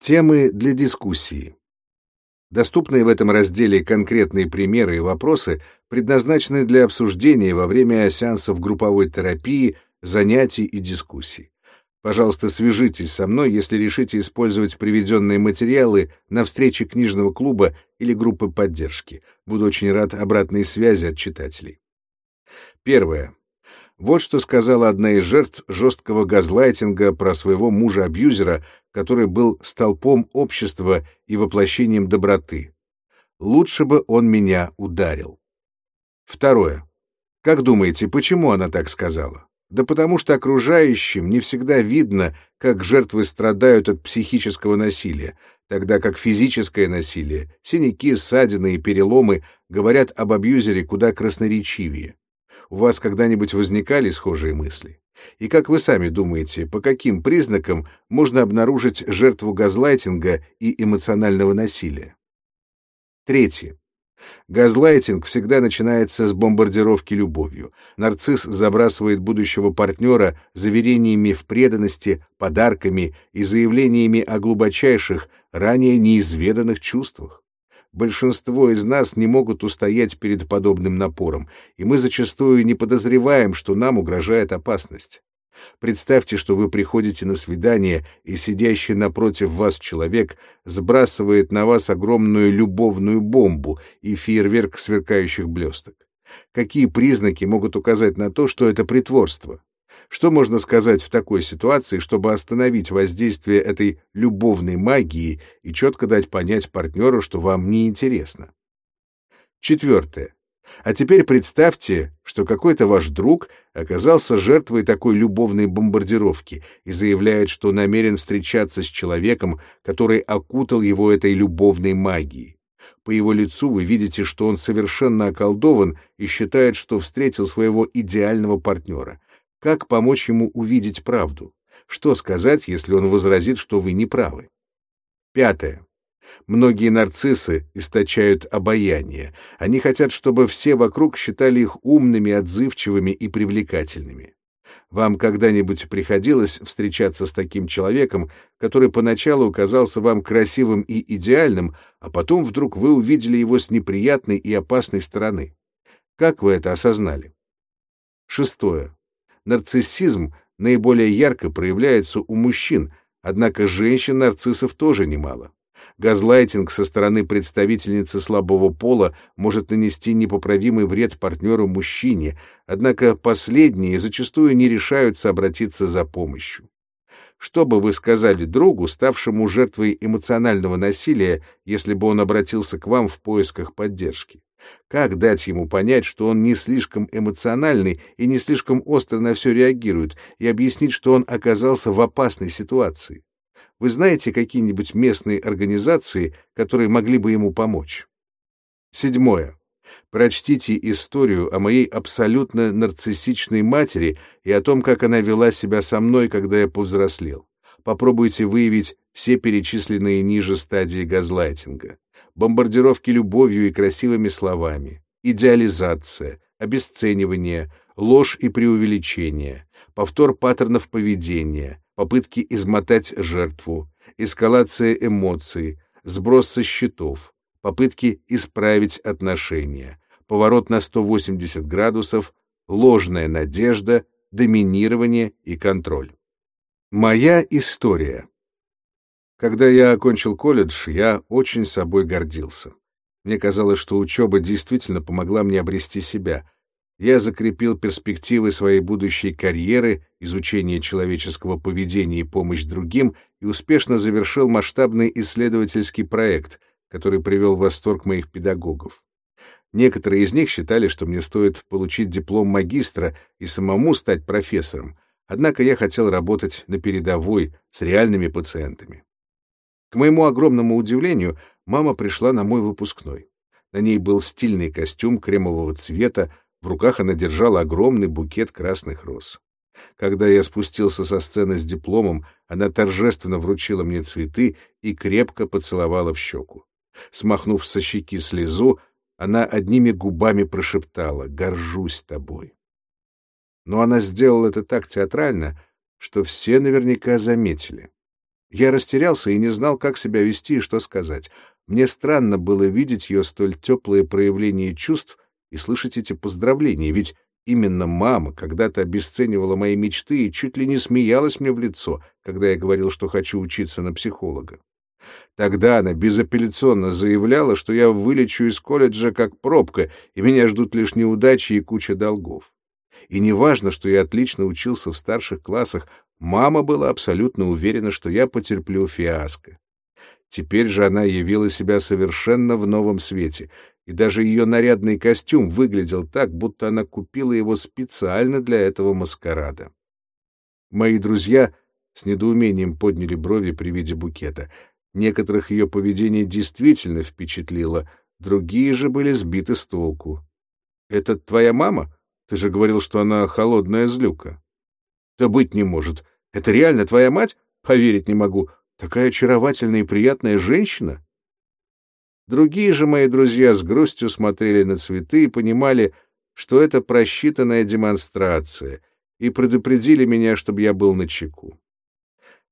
Темы для дискуссии. Доступные в этом разделе конкретные примеры и вопросы предназначены для обсуждения во время сеансов групповой терапии, занятий и дискуссий. Пожалуйста, свяжитесь со мной, если решите использовать приведенные материалы на встрече книжного клуба или группы поддержки. Буду очень рад обратной связи от читателей. Первое. Вот что сказала одна из жертв жесткого газлайтинга про своего мужа-абьюзера, который был столпом общества и воплощением доброты. Лучше бы он меня ударил. Второе. Как думаете, почему она так сказала? Да потому что окружающим не всегда видно, как жертвы страдают от психического насилия, тогда как физическое насилие, синяки, ссадины и переломы говорят об абьюзере куда красноречивее. У вас когда-нибудь возникали схожие мысли? И как вы сами думаете, по каким признакам можно обнаружить жертву газлайтинга и эмоционального насилия? Третье. Газлайтинг всегда начинается с бомбардировки любовью. Нарцисс забрасывает будущего партнера заверениями в преданности, подарками и заявлениями о глубочайших, ранее неизведанных чувствах. Большинство из нас не могут устоять перед подобным напором, и мы зачастую не подозреваем, что нам угрожает опасность. Представьте, что вы приходите на свидание, и сидящий напротив вас человек сбрасывает на вас огромную любовную бомбу и фейерверк сверкающих блесток. Какие признаки могут указать на то, что это притворство? Что можно сказать в такой ситуации, чтобы остановить воздействие этой любовной магии и четко дать понять партнеру, что вам не интересно? Четвертое. А теперь представьте, что какой-то ваш друг оказался жертвой такой любовной бомбардировки и заявляет, что намерен встречаться с человеком, который окутал его этой любовной магией. По его лицу вы видите, что он совершенно околдован и считает, что встретил своего идеального партнера. Как помочь ему увидеть правду? Что сказать, если он возразит, что вы не правы? Пятое. Многие нарциссы источают обаяние. Они хотят, чтобы все вокруг считали их умными, отзывчивыми и привлекательными. Вам когда-нибудь приходилось встречаться с таким человеком, который поначалу казался вам красивым и идеальным, а потом вдруг вы увидели его с неприятной и опасной стороны? Как вы это осознали? Шестое нарциссизм наиболее ярко проявляется у мужчин, однако женщин-нарциссов тоже немало. Газлайтинг со стороны представительницы слабого пола может нанести непоправимый вред партнеру-мужчине, однако последние зачастую не решаются обратиться за помощью. Что бы вы сказали другу, ставшему жертвой эмоционального насилия, если бы он обратился к вам в поисках поддержки? Как дать ему понять, что он не слишком эмоциональный и не слишком остро на все реагирует, и объяснить, что он оказался в опасной ситуации? Вы знаете какие-нибудь местные организации, которые могли бы ему помочь? Седьмое. Прочтите историю о моей абсолютно нарциссичной матери и о том, как она вела себя со мной, когда я повзрослел. Попробуйте выявить все перечисленные ниже стадии газлайтинга. Бомбардировки любовью и красивыми словами, идеализация, обесценивание, ложь и преувеличение, повтор паттернов поведения, попытки измотать жертву, эскалация эмоций, сброс со счетов, попытки исправить отношения, поворот на 180 градусов, ложная надежда, доминирование и контроль. Моя история. Когда я окончил колледж, я очень собой гордился. Мне казалось, что учеба действительно помогла мне обрести себя. Я закрепил перспективы своей будущей карьеры, изучение человеческого поведения и помощь другим и успешно завершил масштабный исследовательский проект, который привел в восторг моих педагогов. Некоторые из них считали, что мне стоит получить диплом магистра и самому стать профессором, однако я хотел работать на передовой с реальными пациентами. К моему огромному удивлению, мама пришла на мой выпускной. На ней был стильный костюм кремового цвета, в руках она держала огромный букет красных роз. Когда я спустился со сцены с дипломом, она торжественно вручила мне цветы и крепко поцеловала в щеку. Смахнув со щеки слезу, она одними губами прошептала «Горжусь тобой». Но она сделала это так театрально, что все наверняка заметили. Я растерялся и не знал, как себя вести и что сказать. Мне странно было видеть ее столь теплые проявления чувств и слышать эти поздравления, ведь именно мама когда-то обесценивала мои мечты и чуть ли не смеялась мне в лицо, когда я говорил, что хочу учиться на психолога. Тогда она безапелляционно заявляла, что я вылечу из колледжа как пробка, и меня ждут лишь неудачи и куча долгов. И не важно, что я отлично учился в старших классах, мама была абсолютно уверена, что я потерплю фиаско. Теперь же она явила себя совершенно в новом свете, и даже ее нарядный костюм выглядел так, будто она купила его специально для этого маскарада. Мои друзья с недоумением подняли брови при виде букета. Некоторых ее поведение действительно впечатлило, другие же были сбиты с толку. «Это твоя мама? Ты же говорил, что она холодная злюка». «Да быть не может. Это реально твоя мать? Поверить не могу. Такая очаровательная и приятная женщина. Другие же мои друзья с грустью смотрели на цветы и понимали, что это просчитанная демонстрация, и предупредили меня, чтобы я был начеку.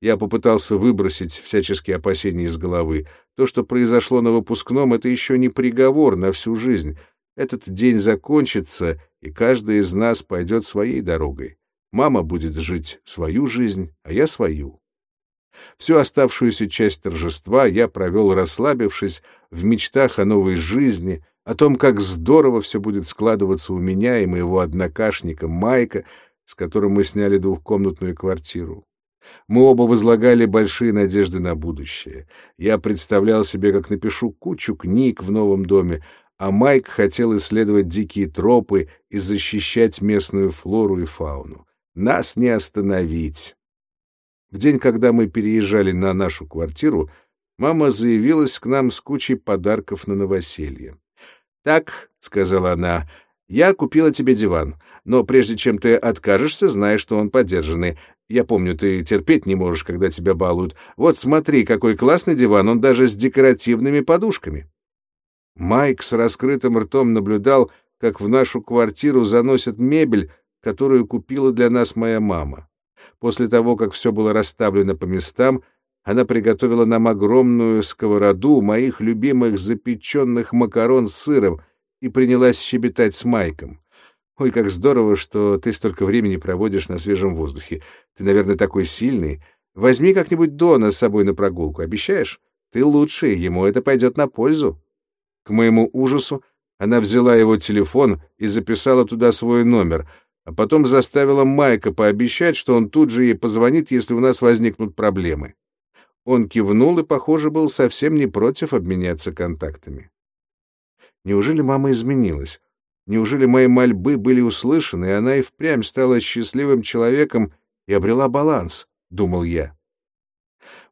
Я попытался выбросить всяческие опасения из головы. То, что произошло на выпускном, это еще не приговор на всю жизнь. Этот день закончится, и каждый из нас пойдет своей дорогой. Мама будет жить свою жизнь, а я свою. Всю оставшуюся часть торжества я провел, расслабившись, в мечтах о новой жизни, о том, как здорово все будет складываться у меня и моего однокашника Майка, с которым мы сняли двухкомнатную квартиру. Мы оба возлагали большие надежды на будущее. Я представлял себе, как напишу кучу книг в новом доме, а Майк хотел исследовать дикие тропы и защищать местную флору и фауну. Нас не остановить. В день, когда мы переезжали на нашу квартиру, мама заявилась к нам с кучей подарков на новоселье. «Так», — сказала она, — «я купила тебе диван, но прежде чем ты откажешься, знай, что он подержанный. Я помню, ты терпеть не можешь, когда тебя балуют. Вот смотри, какой классный диван, он даже с декоративными подушками». Майк с раскрытым ртом наблюдал, как в нашу квартиру заносят мебель, которую купила для нас моя мама. После того, как все было расставлено по местам, она приготовила нам огромную сковороду моих любимых запеченных макарон с сыром и принялась щебетать с Майком. «Ой, как здорово, что ты столько времени проводишь на свежем воздухе. Ты, наверное, такой сильный. Возьми как-нибудь Дона с собой на прогулку, обещаешь? Ты лучший, ему это пойдет на пользу». К моему ужасу она взяла его телефон и записала туда свой номер — а потом заставила Майка пообещать, что он тут же ей позвонит, если у нас возникнут проблемы. Он кивнул и, похоже, был совсем не против обменяться контактами. Неужели мама изменилась? Неужели мои мольбы были услышаны, и она и впрямь стала счастливым человеком и обрела баланс, — думал я.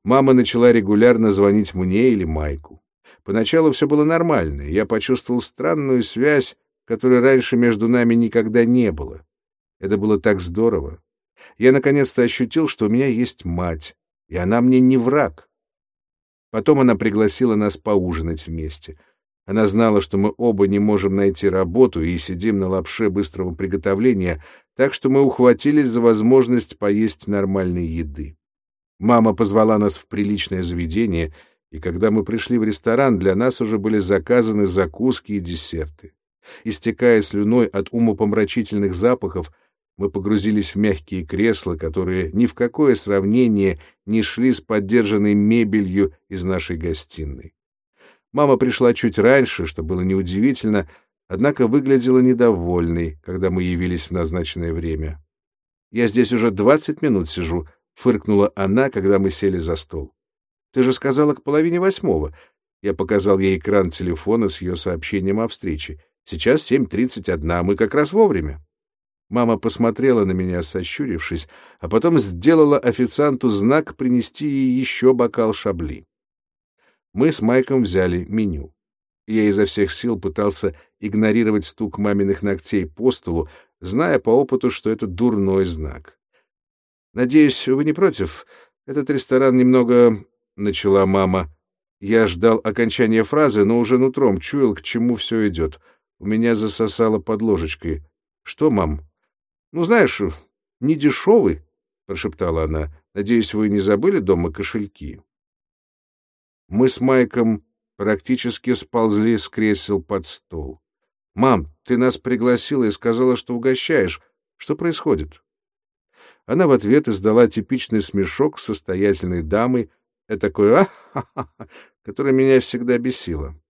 Мама начала регулярно звонить мне или Майку. Поначалу все было нормально, я почувствовал странную связь, которой раньше между нами никогда не было. Это было так здорово. Я наконец-то ощутил, что у меня есть мать, и она мне не враг. Потом она пригласила нас поужинать вместе. Она знала, что мы оба не можем найти работу и сидим на лапше быстрого приготовления, так что мы ухватились за возможность поесть нормальной еды. Мама позвала нас в приличное заведение, и когда мы пришли в ресторан, для нас уже были заказаны закуски и десерты. Истекая слюной от умопомрачительных запахов, мы погрузились в мягкие кресла, которые ни в какое сравнение не шли с поддержанной мебелью из нашей гостиной. Мама пришла чуть раньше, что было неудивительно, однако выглядела недовольной, когда мы явились в назначенное время. «Я здесь уже двадцать минут сижу», — фыркнула она, когда мы сели за стол. «Ты же сказала к половине восьмого». Я показал ей экран телефона с ее сообщением о встрече. «Сейчас семь тридцать одна, мы как раз вовремя». Мама посмотрела на меня, сощурившись, а потом сделала официанту знак принести ей еще бокал шабли. Мы с Майком взяли меню. Я изо всех сил пытался игнорировать стук маминых ногтей по столу, зная по опыту, что это дурной знак. «Надеюсь, вы не против? Этот ресторан немного...» — начала мама. Я ждал окончания фразы, но уже нутром чуял, к чему все идет. У меня засосало под ложечкой. «Что, мам?» Ну, знаешь, не дешевый, — прошептала она. Надеюсь, вы не забыли дома кошельки? Мы с Майком практически сползли с кресел под стол. «Мам, ты нас пригласила и сказала, что угощаешь. Что происходит?» Она в ответ издала типичный смешок состоятельной дамы, такой а которая меня всегда бесила.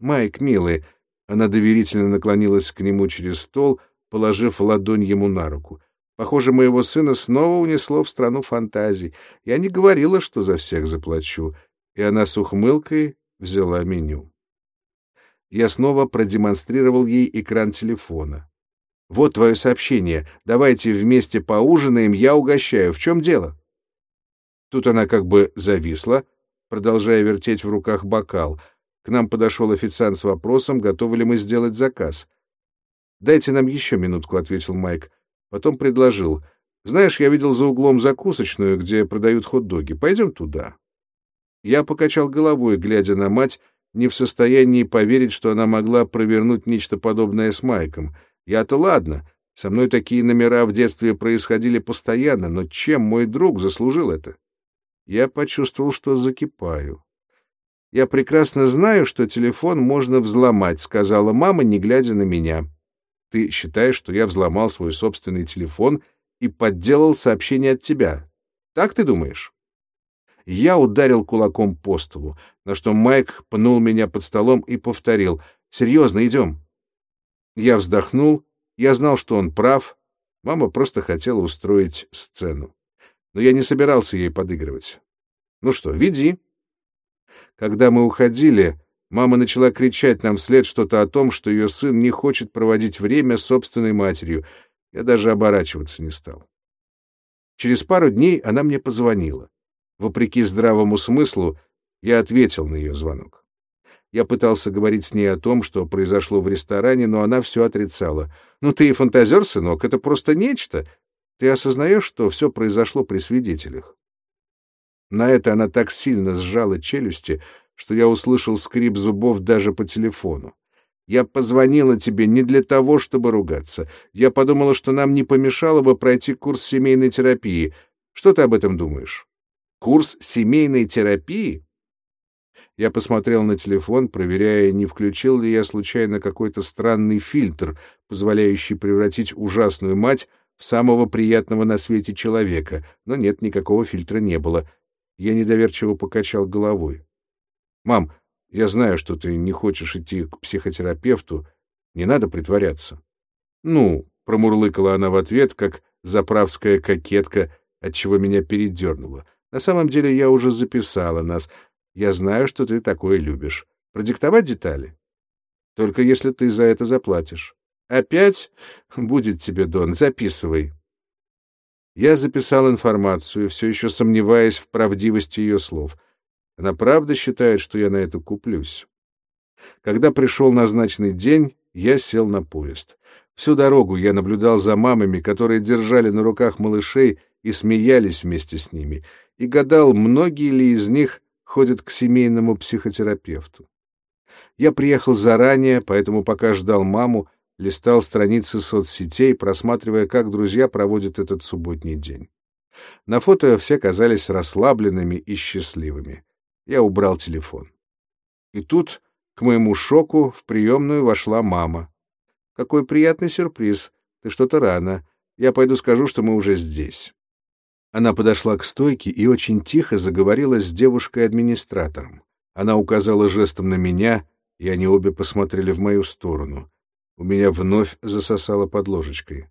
«Майк, милый», она доверительно наклонилась к нему через стол, положив ладонь ему на руку. Похоже, моего сына снова унесло в страну фантазий. Я не говорила, что за всех заплачу. И она с ухмылкой взяла меню. Я снова продемонстрировал ей экран телефона. «Вот твое сообщение. Давайте вместе поужинаем, я угощаю. В чем дело?» Тут она как бы зависла, продолжая вертеть в руках бокал. К нам подошел официант с вопросом, готовы ли мы сделать заказ. «Дайте нам еще минутку», — ответил Майк. Потом предложил. «Знаешь, я видел за углом закусочную, где продают хот-доги. Пойдем туда». Я покачал головой, глядя на мать, не в состоянии поверить, что она могла провернуть нечто подобное с Майком. Я-то ладно, со мной такие номера в детстве происходили постоянно, но чем мой друг заслужил это? Я почувствовал, что закипаю. «Я прекрасно знаю, что телефон можно взломать», — сказала мама, не глядя на меня. «Ты считаешь, что я взломал свой собственный телефон и подделал сообщение от тебя? Так ты думаешь?» Я ударил кулаком по столу, на что Майк пнул меня под столом и повторил «Серьезно, идем». Я вздохнул, я знал, что он прав, мама просто хотела устроить сцену. Но я не собирался ей подыгрывать. «Ну что, веди». Когда мы уходили, мама начала кричать нам вслед что-то о том, что ее сын не хочет проводить время с собственной матерью. Я даже оборачиваться не стал. Через пару дней она мне позвонила. Вопреки здравому смыслу, я ответил на ее звонок. Я пытался говорить с ней о том, что произошло в ресторане, но она все отрицала. «Ну ты и фантазер, сынок, это просто нечто. Ты осознаешь, что все произошло при свидетелях?» На это она так сильно сжала челюсти, что я услышал скрип зубов даже по телефону. Я позвонила тебе не для того, чтобы ругаться. Я подумала, что нам не помешало бы пройти курс семейной терапии. Что ты об этом думаешь? Курс семейной терапии? Я посмотрел на телефон, проверяя, не включил ли я случайно какой-то странный фильтр, позволяющий превратить ужасную мать в самого приятного на свете человека, но нет, никакого фильтра не было. Я недоверчиво покачал головой. «Мам, я знаю, что ты не хочешь идти к психотерапевту. Не надо притворяться». «Ну», — промурлыкала она в ответ, как заправская кокетка, отчего меня передернуло. На самом деле я уже записала нас. Я знаю, что ты такое любишь. Продиктовать детали? Только если ты за это заплатишь. Опять? Будет тебе, Дон, записывай. Я записал информацию, все еще сомневаясь в правдивости ее слов. Она правда считает, что я на это куплюсь. Когда пришел назначенный день, я сел на поезд. Всю дорогу я наблюдал за мамами, которые держали на руках малышей и смеялись вместе с ними — и гадал, многие ли из них ходят к семейному психотерапевту. Я приехал заранее, поэтому пока ждал маму, листал страницы соцсетей, просматривая, как друзья проводят этот субботний день. На фото все казались расслабленными и счастливыми. Я убрал телефон. И тут, к моему шоку, в приемную вошла мама. «Какой приятный сюрприз! Ты что-то рано. Я пойду скажу, что мы уже здесь». Она подошла к стойке и очень тихо заговорила с девушкой-администратором. Она указала жестом на меня, и они обе посмотрели в мою сторону. У меня вновь засосало под ложечкой.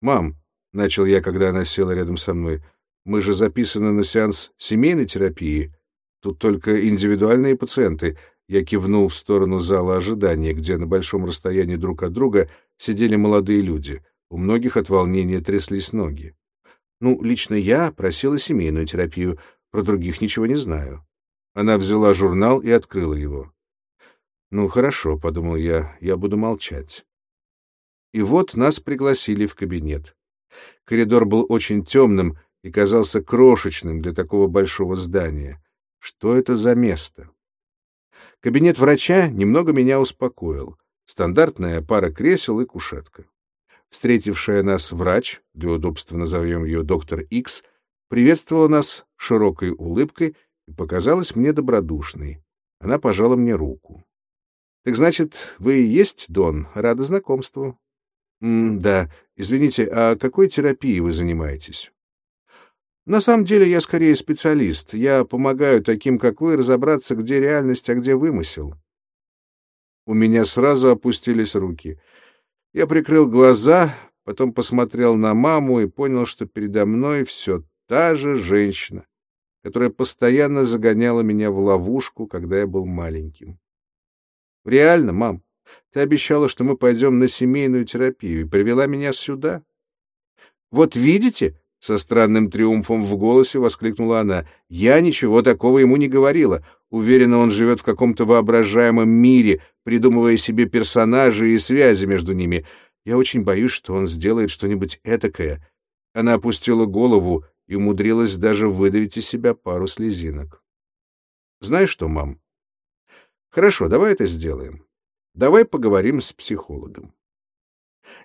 «Мам», — начал я, когда она села рядом со мной, — «мы же записаны на сеанс семейной терапии. Тут только индивидуальные пациенты». Я кивнул в сторону зала ожидания, где на большом расстоянии друг от друга сидели молодые люди. У многих от волнения тряслись ноги. Ну, лично я просила семейную терапию, про других ничего не знаю. Она взяла журнал и открыла его. Ну, хорошо, подумал я, я буду молчать. И вот нас пригласили в кабинет. Коридор был очень темным и казался крошечным для такого большого здания. Что это за место? Кабинет врача немного меня успокоил. Стандартная пара кресел и кушетка. Встретившая нас врач, для удобства назовем ее доктор Икс, приветствовала нас широкой улыбкой и показалась мне добродушной. Она пожала мне руку. — Так значит, вы и есть Дон? Рада знакомству. — Да. Извините, а какой терапией вы занимаетесь? — На самом деле я скорее специалист. Я помогаю таким, как вы, разобраться, где реальность, а где вымысел. У меня сразу опустились руки. Я прикрыл глаза, потом посмотрел на маму и понял, что передо мной все та же женщина, которая постоянно загоняла меня в ловушку, когда я был маленьким. Реально, мам, ты обещала, что мы пойдем на семейную терапию, и привела меня сюда. Вот видите, со странным триумфом в голосе воскликнула она. Я ничего такого ему не говорила. Уверена, он живет в каком-то воображаемом мире, придумывая себе персонажей и связи между ними. Я очень боюсь, что он сделает что-нибудь этакое. Она опустила голову и умудрилась даже выдавить из себя пару слезинок. Знаешь что, мам? Хорошо, давай это сделаем. Давай поговорим с психологом.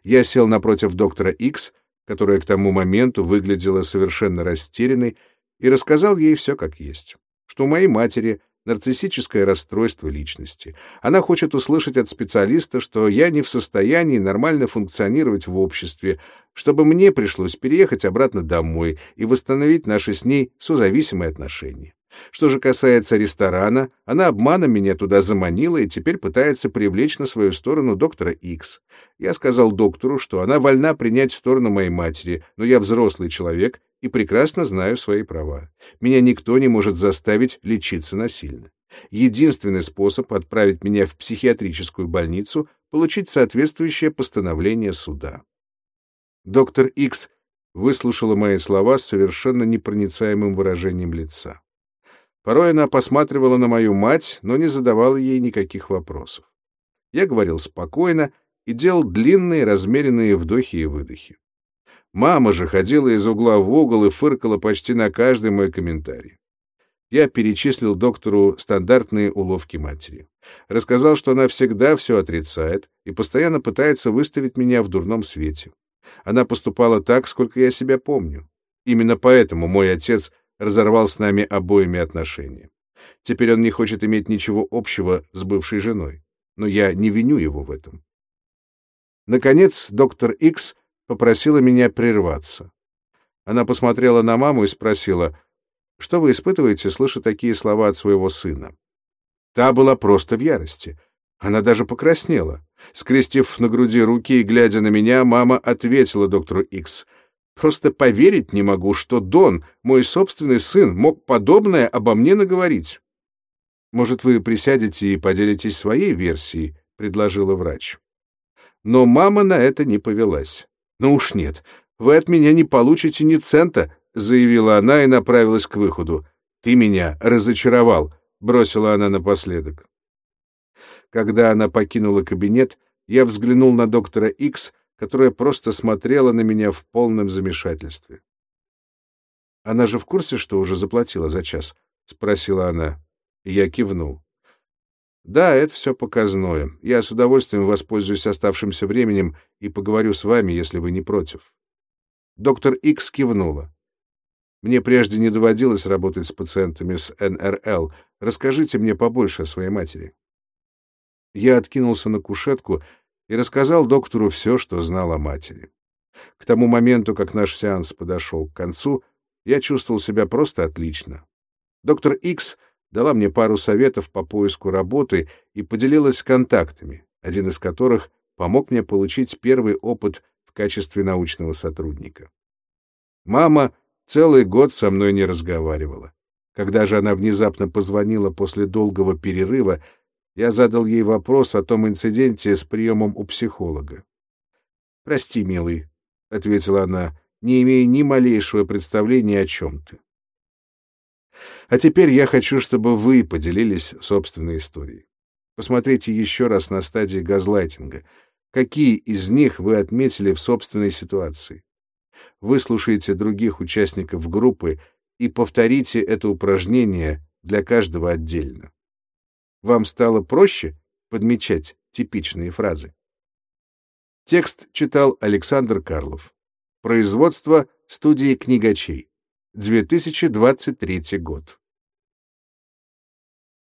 Я сел напротив доктора Икс, которая к тому моменту выглядела совершенно растерянной, и рассказал ей все как есть. Что у моей матери нарциссическое расстройство личности. Она хочет услышать от специалиста, что я не в состоянии нормально функционировать в обществе, чтобы мне пришлось переехать обратно домой и восстановить наши с ней созависимые отношения. Что же касается ресторана, она обманом меня туда заманила и теперь пытается привлечь на свою сторону доктора Икс. Я сказал доктору, что она вольна принять сторону моей матери, но я взрослый человек и прекрасно знаю свои права. Меня никто не может заставить лечиться насильно. Единственный способ отправить меня в психиатрическую больницу — получить соответствующее постановление суда. Доктор Икс выслушала мои слова с совершенно непроницаемым выражением лица. Порой она посматривала на мою мать, но не задавала ей никаких вопросов. Я говорил спокойно и делал длинные размеренные вдохи и выдохи. Мама же ходила из угла в угол и фыркала почти на каждый мой комментарий. Я перечислил доктору стандартные уловки матери. Рассказал, что она всегда все отрицает и постоянно пытается выставить меня в дурном свете. Она поступала так, сколько я себя помню. Именно поэтому мой отец разорвал с нами обоими отношения. Теперь он не хочет иметь ничего общего с бывшей женой, но я не виню его в этом. Наконец, доктор Икс попросила меня прерваться. Она посмотрела на маму и спросила, «Что вы испытываете, слыша такие слова от своего сына?» Та была просто в ярости. Она даже покраснела. Скрестив на груди руки и глядя на меня, мама ответила доктору Икс — Просто поверить не могу, что Дон, мой собственный сын, мог подобное обо мне наговорить. Может, вы присядете и поделитесь своей версией, предложила врач. Но мама на это не повелась. Ну уж нет, вы от меня не получите ни цента, заявила она и направилась к выходу. Ты меня разочаровал, бросила она напоследок. Когда она покинула кабинет, я взглянул на доктора Икс, которая просто смотрела на меня в полном замешательстве. «Она же в курсе, что уже заплатила за час?» — спросила она. И я кивнул. «Да, это все показное. Я с удовольствием воспользуюсь оставшимся временем и поговорю с вами, если вы не против». Доктор Икс кивнула. «Мне прежде не доводилось работать с пациентами с НРЛ. Расскажите мне побольше о своей матери». Я откинулся на кушетку и рассказал доктору все, что знал о матери. К тому моменту, как наш сеанс подошел к концу, я чувствовал себя просто отлично. Доктор Икс дала мне пару советов по поиску работы и поделилась контактами, один из которых помог мне получить первый опыт в качестве научного сотрудника. Мама целый год со мной не разговаривала. Когда же она внезапно позвонила после долгого перерыва, я задал ей вопрос о том инциденте с приемом у психолога. «Прости, милый», — ответила она, не имея ни малейшего представления о чем ты. А теперь я хочу, чтобы вы поделились собственной историей. Посмотрите еще раз на стадии газлайтинга. Какие из них вы отметили в собственной ситуации? Выслушайте других участников группы и повторите это упражнение для каждого отдельно. Вам стало проще подмечать типичные фразы? Текст читал Александр Карлов. Производство студии книгачей. 2023 год.